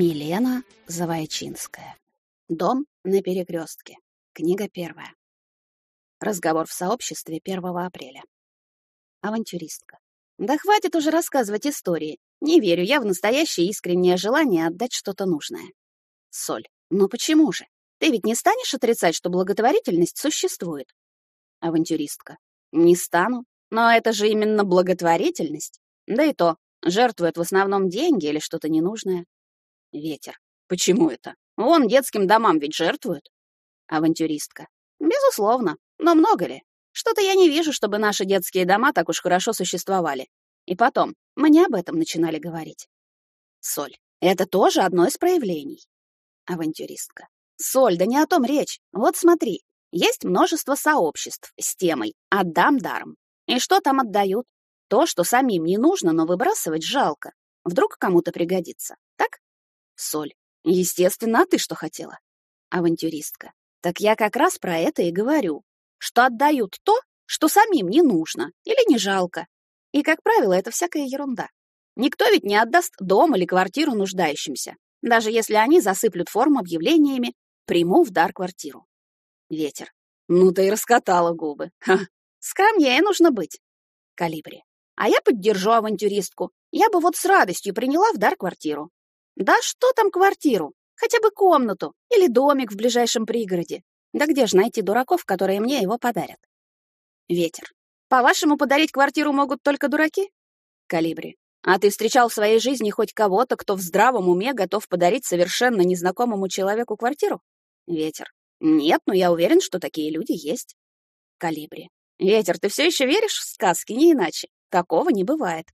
Лена Завойчинская. Дом на перекрестке. Книга первая. Разговор в сообществе 1 апреля. Авантюристка. Да хватит уже рассказывать истории. Не верю я в настоящее искреннее желание отдать что-то нужное. Соль. Но почему же? Ты ведь не станешь отрицать, что благотворительность существует? Авантюристка. Не стану. Но это же именно благотворительность. Да и то, жертвуют в основном деньги или что-то ненужное. Ветер. Почему это? Вон детским домам ведь жертвуют. Авантюристка. Безусловно. Но много ли? Что-то я не вижу, чтобы наши детские дома так уж хорошо существовали. И потом, мне об этом начинали говорить. Соль. Это тоже одно из проявлений. Авантюристка. Соль, да не о том речь. Вот смотри. Есть множество сообществ с темой «отдам даром». И что там отдают? То, что самим не нужно, но выбрасывать жалко. Вдруг кому-то пригодится. Так? Соль. Естественно, а ты что хотела? Авантюристка. Так я как раз про это и говорю. Что отдают то, что самим не нужно или не жалко. И, как правило, это всякая ерунда. Никто ведь не отдаст дом или квартиру нуждающимся, даже если они засыплют форму объявлениями «Приму в дар квартиру». Ветер. Ну ты и раскатала губы. Ха. Скромнее нужно быть. Калибри. А я поддержу авантюристку. Я бы вот с радостью приняла в дар квартиру. Да что там квартиру? Хотя бы комнату или домик в ближайшем пригороде. Да где же найти дураков, которые мне его подарят? Ветер. По-вашему, подарить квартиру могут только дураки? Калибри. А ты встречал в своей жизни хоть кого-то, кто в здравом уме готов подарить совершенно незнакомому человеку квартиру? Ветер. Нет, но я уверен, что такие люди есть. Калибри. Ветер, ты все еще веришь в сказки, не иначе. Такого не бывает.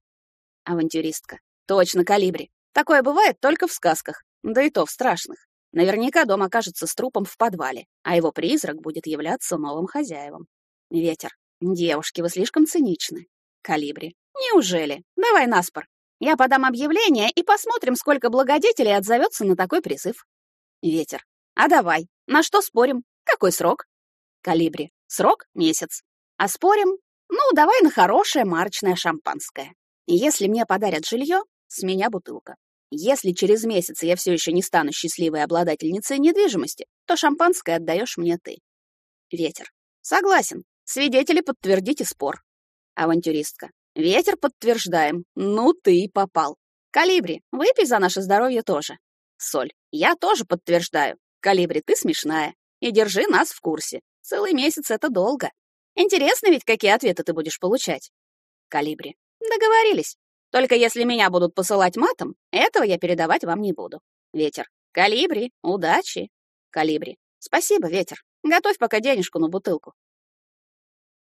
Авантюристка. Точно, Калибри. Такое бывает только в сказках, да и то в страшных. Наверняка дом окажется с трупом в подвале, а его призрак будет являться новым хозяевом. Ветер. Девушки, вы слишком циничны. Калибри. Неужели? Давай наспор. Я подам объявление и посмотрим, сколько благодетелей отзовется на такой призыв. Ветер. А давай. На что спорим? Какой срок? Калибри. Срок — месяц. А спорим? Ну, давай на хорошее марочное шампанское. Если мне подарят жилье, с меня бутылка. Если через месяц я все еще не стану счастливой обладательницей недвижимости, то шампанское отдаешь мне ты. Ветер. Согласен. Свидетели, подтвердите спор. Авантюристка. Ветер, подтверждаем. Ну ты и попал. Калибри, выпей за наше здоровье тоже. Соль. Я тоже подтверждаю. Калибри, ты смешная. И держи нас в курсе. Целый месяц — это долго. Интересно ведь, какие ответы ты будешь получать. Калибри. Договорились. Только если меня будут посылать матом, этого я передавать вам не буду. Ветер. Калибри, удачи. Калибри. Спасибо, ветер. Готовь пока денежку на бутылку.